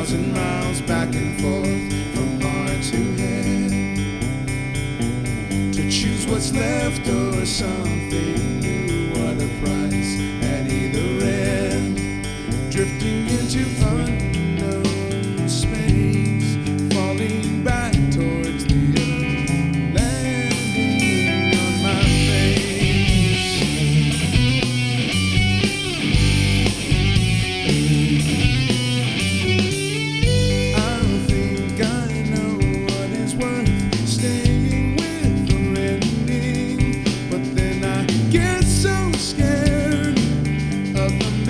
thousand miles back and forth from heart to head. To choose what's left or something new, or the price at either end. Drifting into unknown.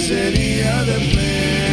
sería de fe.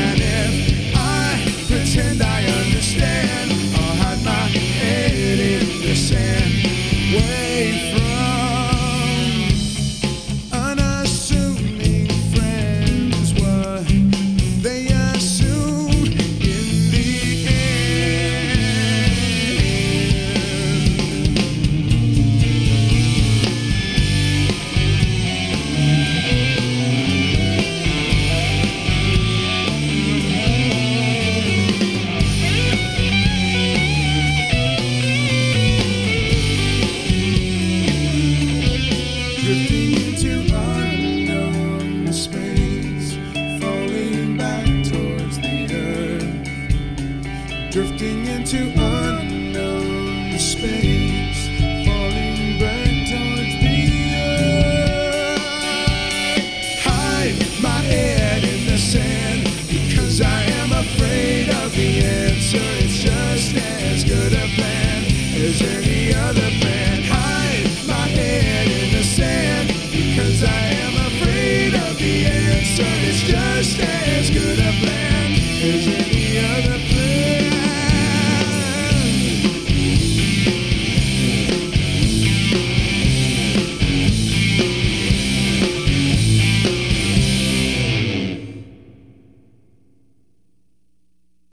band as any other band.